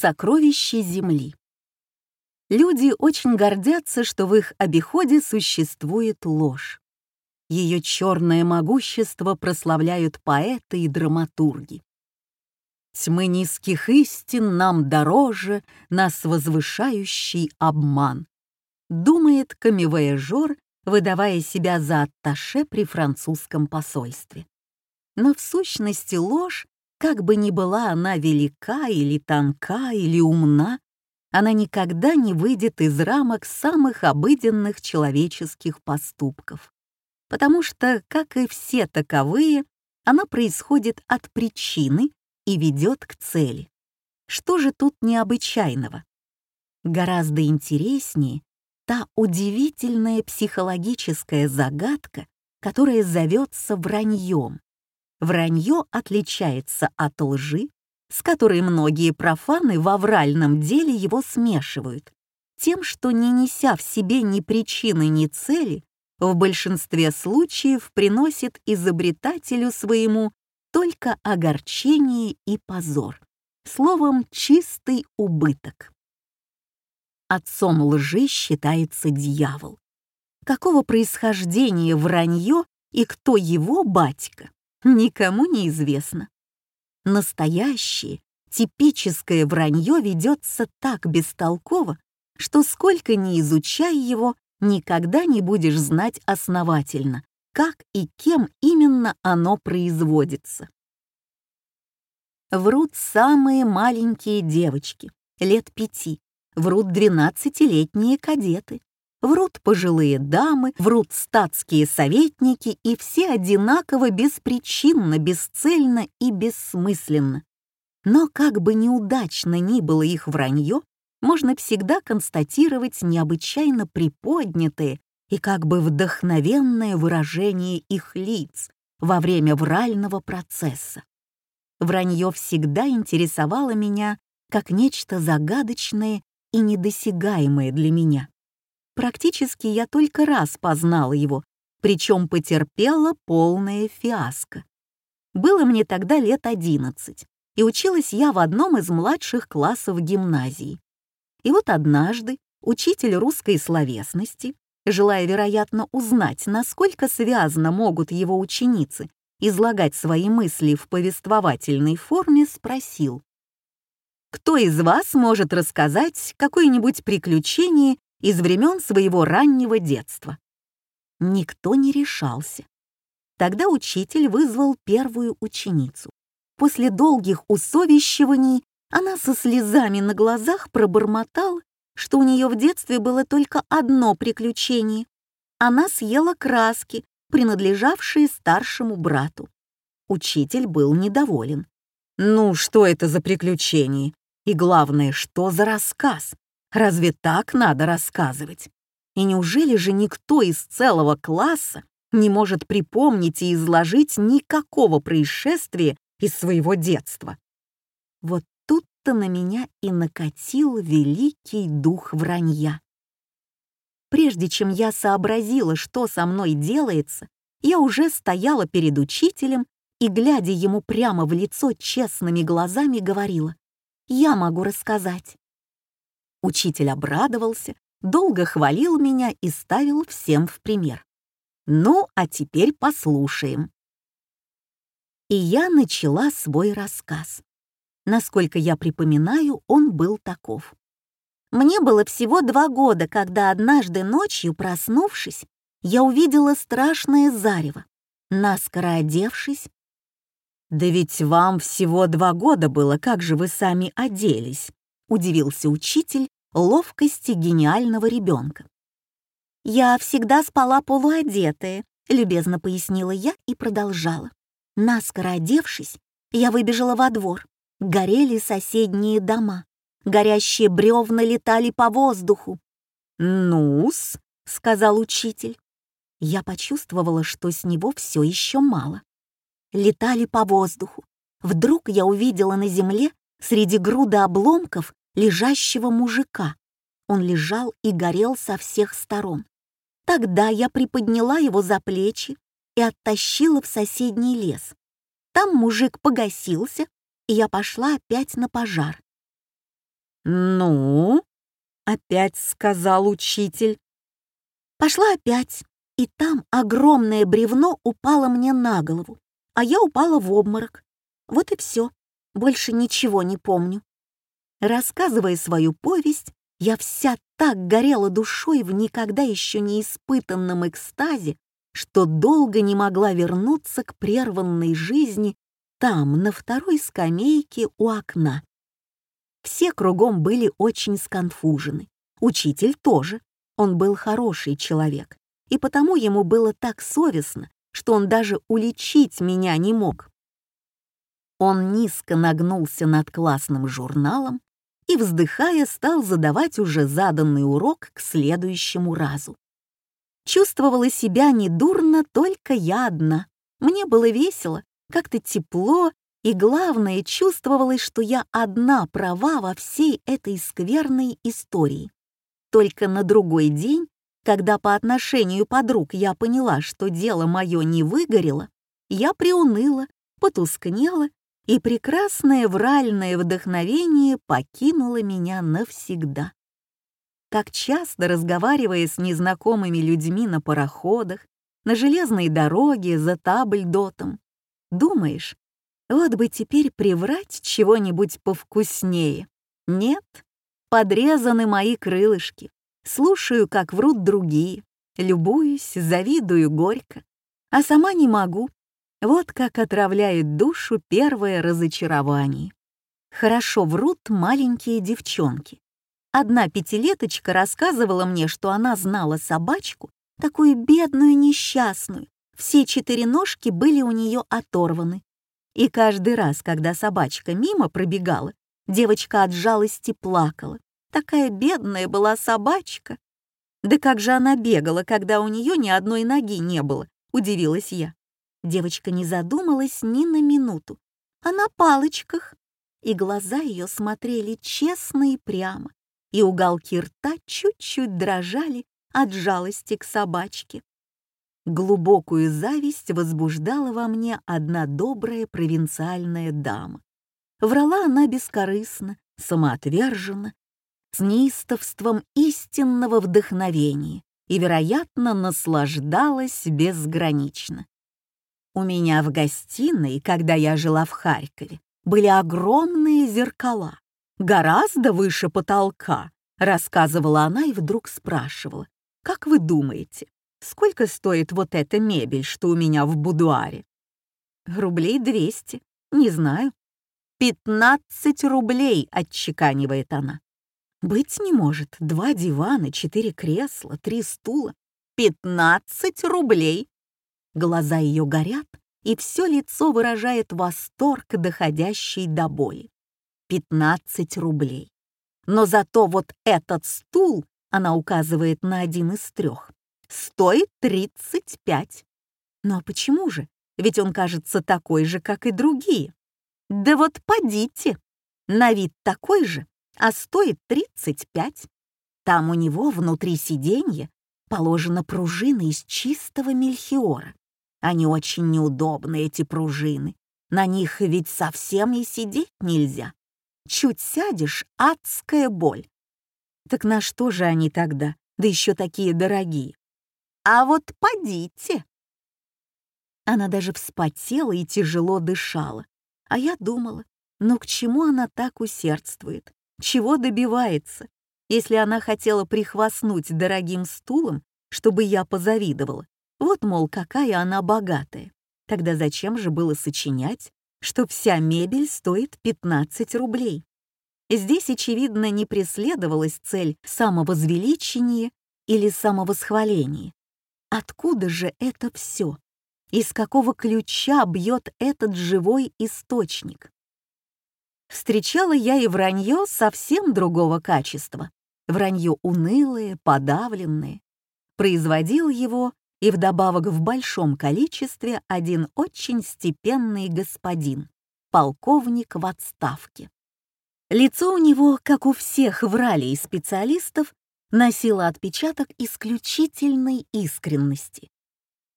Сокровища Земли. Люди очень гордятся, что в их обиходе существует ложь. Ее черное могущество прославляют поэты и драматурги. Тьмы низких истин нам дороже, нас возвышающий обман. Думает камевояжер, выдавая себя за атташе при французском посольстве. Но в сущности ложь, как бы ни была она велика или тонка или умна, она никогда не выйдет из рамок самых обыденных человеческих поступков. Потому что, как и все таковые, она происходит от причины и ведет к цели. Что же тут необычайного? Гораздо интереснее та удивительная психологическая загадка, которая зовется враньем. Вранье отличается от лжи, с которой многие профаны в авральном деле его смешивают, тем, что, не неся в себе ни причины, ни цели, в большинстве случаев приносит изобретателю своему только огорчение и позор. Словом, чистый убыток. Отцом лжи считается дьявол. Какого происхождения вранье и кто его батька, никому не известно. Настоящее, типическое вранье ведется так бестолково, что сколько ни изучай его, никогда не будешь знать основательно, как и кем именно оно производится. Врут самые маленькие девочки, лет пяти, врут двенадцатилетние кадеты, Врут пожилые дамы, врут статские советники, и все одинаково беспричинно, бесцельно и бессмысленно. Но как бы неудачно ни было их вранье, можно всегда констатировать необычайно приподнятые и как бы вдохновенное выражение их лиц во время врального процесса. Вранье всегда интересовало меня как нечто загадочное и недосягаемое для меня. Практически я только раз познала его, причем потерпела полное фиаско. Было мне тогда лет одиннадцать, и училась я в одном из младших классов гимназии. И вот однажды учитель русской словесности, желая, вероятно, узнать, насколько связно могут его ученицы излагать свои мысли в повествовательной форме, спросил. «Кто из вас может рассказать какое-нибудь приключение из времен своего раннего детства. Никто не решался. Тогда учитель вызвал первую ученицу. После долгих усовещиваний она со слезами на глазах пробормотала, что у нее в детстве было только одно приключение. Она съела краски, принадлежавшие старшему брату. Учитель был недоволен. «Ну, что это за приключение? И главное, что за рассказ? Разве так надо рассказывать? И неужели же никто из целого класса не может припомнить и изложить никакого происшествия из своего детства? Вот тут-то на меня и накатил великий дух вранья. Прежде чем я сообразила, что со мной делается, я уже стояла перед учителем и, глядя ему прямо в лицо честными глазами, говорила, «Я могу рассказать. Учитель обрадовался, долго хвалил меня и ставил всем в пример. Ну, а теперь послушаем. И я начала свой рассказ. Насколько я припоминаю, он был таков. Мне было всего два года, когда однажды ночью, проснувшись, я увидела страшное зарево. Наскоро одевшись, «Да ведь вам всего два года было, как же вы сами оделись?» — удивился учитель ловкости гениального ребенка. «Я всегда спала полуодетая», — любезно пояснила я и продолжала. Наскоро одевшись, я выбежала во двор. Горели соседние дома. Горящие бревна летали по воздуху. «Ну-с», — сказал учитель. Я почувствовала, что с него все еще мало. Летали по воздуху. Вдруг я увидела на земле среди груда обломков лежащего мужика. Он лежал и горел со всех сторон. Тогда я приподняла его за плечи и оттащила в соседний лес. Там мужик погасился, и я пошла опять на пожар. «Ну?» — опять сказал учитель. Пошла опять, и там огромное бревно упало мне на голову, а я упала в обморок. Вот и все, больше ничего не помню. Рассказывая свою повесть, я вся так горела душой в никогда еще не испытанном экстазе, что долго не могла вернуться к прерванной жизни там, на второй скамейке у окна. Все кругом были очень сконфужены. Учитель тоже. Он был хороший человек. И потому ему было так совестно, что он даже уличить меня не мог. Он низко нагнулся над классным журналом и, вздыхая, стал задавать уже заданный урок к следующему разу. Чувствовала себя недурно только я одна. Мне было весело, как-то тепло, и главное, чувствовалось, что я одна права во всей этой скверной истории. Только на другой день, когда по отношению подруг я поняла, что дело мое не выгорело, я приуныла, потускнела и прекрасное вральное вдохновение покинуло меня навсегда. Как часто, разговаривая с незнакомыми людьми на пароходах, на железной дороге за табльдотом, думаешь, вот бы теперь приврать чего-нибудь повкуснее. Нет, подрезаны мои крылышки, слушаю, как врут другие, любуюсь, завидую горько, а сама не могу, вот как отравляет душу первое разочарование. Хорошо врут маленькие девчонки. Одна пятилеточка рассказывала мне, что она знала собачку, такую бедную несчастную. Все четыре ножки были у нее оторваны. И каждый раз, когда собачка мимо пробегала, девочка от жалости плакала. Такая бедная была собачка. Да как же она бегала, когда у нее ни одной ноги не было, удивилась я. Девочка не задумалась ни на минуту. А на палочках. И глаза ее смотрели честно и прямо, и уголки рта чуть-чуть дрожали от жалости к собачке. Глубокую зависть возбуждала во мне одна добрая провинциальная дама. Врала она бескорыстно, самоотверженно, с неистовством истинного вдохновения и, вероятно, наслаждалась безгранично. У меня в гостиной, когда я жила в Харькове, были огромные зеркала, гораздо выше потолка, рассказывала она и вдруг спрашивала, как вы думаете, сколько стоит вот эта мебель, что у меня в будуаре? Рублей двести, не знаю. «Пятнадцать рублей», — отчеканивает она. «Быть не может. Два дивана, четыре кресла, три стула. Пятнадцать рублей. Глаза ее горят, и все лицо выражает восторг, доходящий до боли. 15 рублей. Но зато вот этот стул, она указывает на один из трех, стоит 35. Но почему же? Ведь он кажется такой же, как и другие. Да вот подите. На вид такой же, а стоит 35. Там у него внутри сиденья положена пружина из чистого мельхиора. Они очень неудобны, эти пружины. На них ведь совсем и сидеть нельзя. Чуть сядешь — адская боль. Так на что же они тогда, да еще такие дорогие? А вот подите. Она даже вспотела и тяжело дышала. А я думала, ну к чему она так усердствует? Чего добивается? Если она хотела прихвастнуть дорогим стулом, чтобы я позавидовала, вот, мол, какая она богатая. Тогда зачем же было сочинять, что вся мебель стоит 15 рублей? Здесь, очевидно, не преследовалась цель самовозвеличения или самовосхваления. Откуда же это все? Из какого ключа бьет этот живой источник? Встречала я и вранье совсем другого качества. Вранье унылое, подавленное. Производил его и вдобавок в большом количестве один очень степенный господин, полковник в отставке. Лицо у него, как у всех вралей специалистов, носило отпечаток исключительной искренности.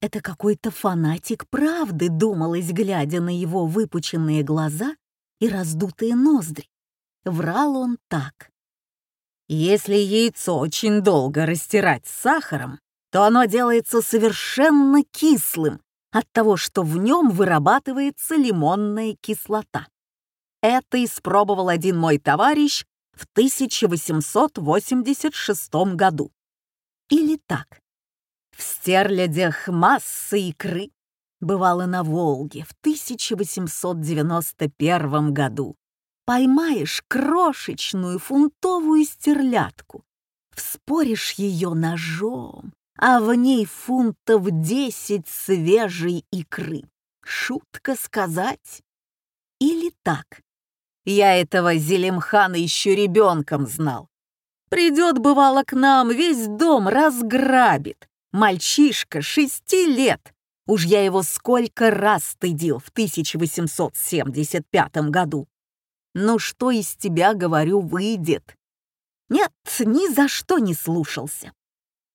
Это какой-то фанатик правды, думалось, глядя на его выпученные глаза и раздутые ноздри. Врал он так. Если яйцо очень долго растирать с сахаром, то оно делается совершенно кислым от того, что в нем вырабатывается лимонная кислота. Это испробовал один мой товарищ в 1886 году. Или так. В стерлядях масса икры бывало на Волге в 1891 году. Поймаешь крошечную фунтовую стерлядку, вспоришь ее ножом, а в ней фунтов десять свежей икры. Шутка сказать? Или так. Я этого Зелимхана еще ребенком знал. Придет, бывало, к нам, весь дом разграбит. Мальчишка шести лет. Уж я его сколько раз стыдил в 1875 году. Ну что из тебя, говорю, выйдет? Нет, ни за что не слушался.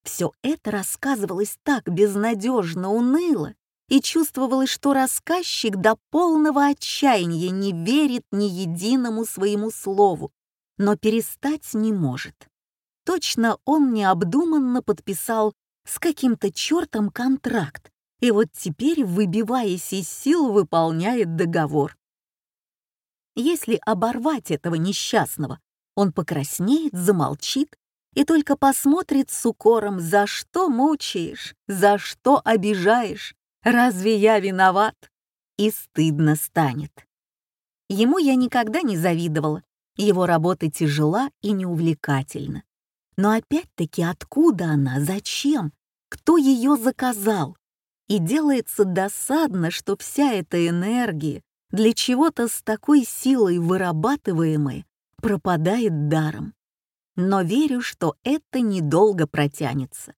Все это рассказывалось так безнадежно уныло, и чувствовалось, что рассказчик до полного отчаяния не верит ни единому своему слову, но перестать не может. Точно он необдуманно подписал с каким-то чертом контракт, и вот теперь, выбиваясь из сил, выполняет договор. Если оборвать этого несчастного, он покраснеет, замолчит и только посмотрит с укором, за что мучаешь, за что обижаешь, разве я виноват? И стыдно станет. Ему я никогда не завидовала, его работа тяжела и неувлекательна. Но опять-таки откуда она, зачем, кто ее заказал? И делается досадно, что вся эта энергия, для чего-то с такой силой вырабатываемая, пропадает даром. Но верю, что это недолго протянется.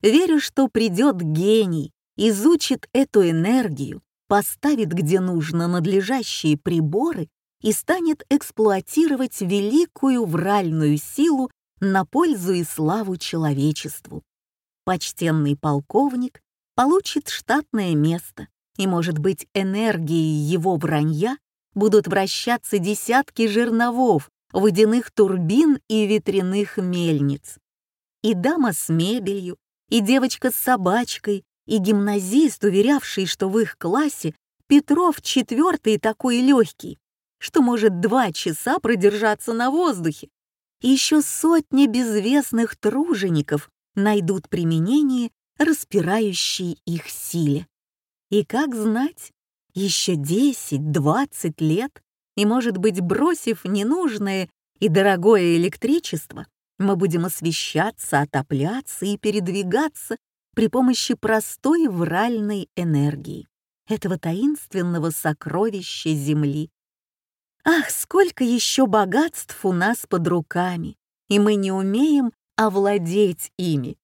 Верю, что придет гений, изучит эту энергию, поставит где нужно надлежащие приборы и станет эксплуатировать великую вральную силу на пользу и славу человечеству. Почтенный полковник получит штатное место, и, может быть, энергией его вранья будут вращаться десятки жерновов, водяных турбин и ветряных мельниц. И дама с мебелью, и девочка с собачкой, и гимназист, уверявший, что в их классе Петров четвертый такой легкий, что может два часа продержаться на воздухе. Еще сотни безвестных тружеников найдут применение распирающей их силе. И как знать, еще 10-20 лет, и, может быть, бросив ненужное и дорогое электричество, мы будем освещаться, отопляться и передвигаться при помощи простой вральной энергии, этого таинственного сокровища Земли. Ах, сколько еще богатств у нас под руками, и мы не умеем овладеть ими.